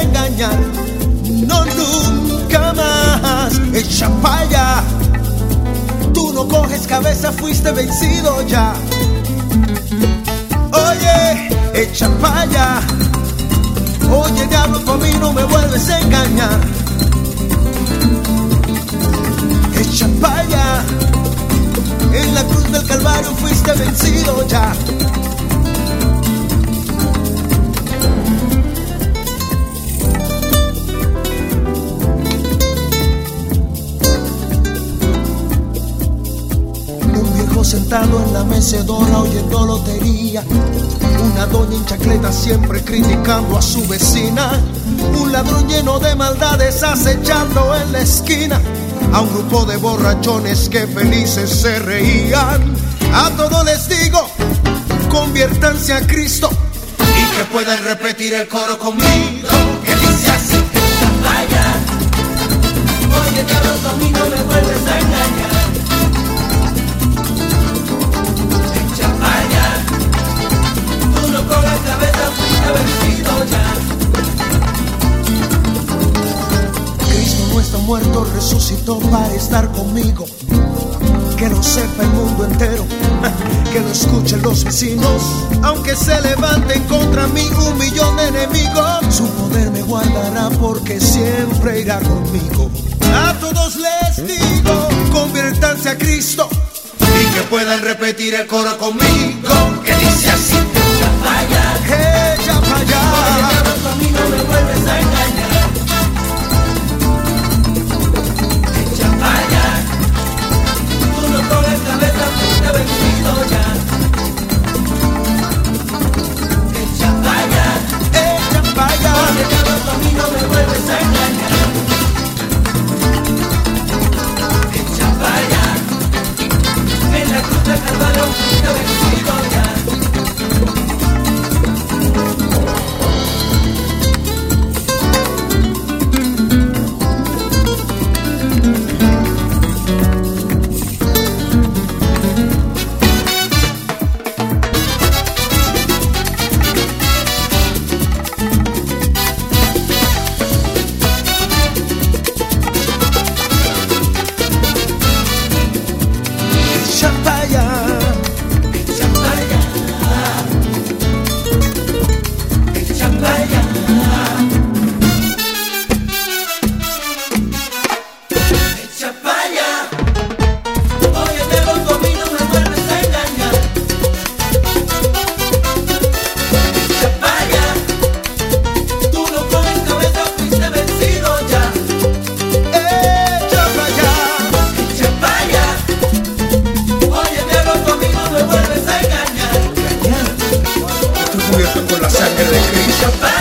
engañar. No, nunca más. Echa allá. Tú no coges cabeza, fuiste vencido ya. Oye, echa allá. Oye, diablo, tú a mí no me vuelves a engañar. Echa allá. En la cruz del Calvario fuiste vencido ya. Sentado en la mecedora oyendo lotería. Una doña en chacleta siempre criticando a su vecina. Un ladrón lleno de maldades acechando en la esquina. A un grupo de borrachones que felices se reían. A todos les digo, conviértanse a Cristo. Y que puedan repetir el coro conmigo. Está muerto, resucitó para estar conmigo. Que lo sepa el mundo entero, que lo escuchen los vecinos. Aunque se levanten contra mí un millón de enemigos, su poder me guardará porque siempre irá conmigo. A todos les digo, conviértanse a Cristo y que puedan repetir el coro conmigo. Que dice así. cubierto con la sangre de Cristo.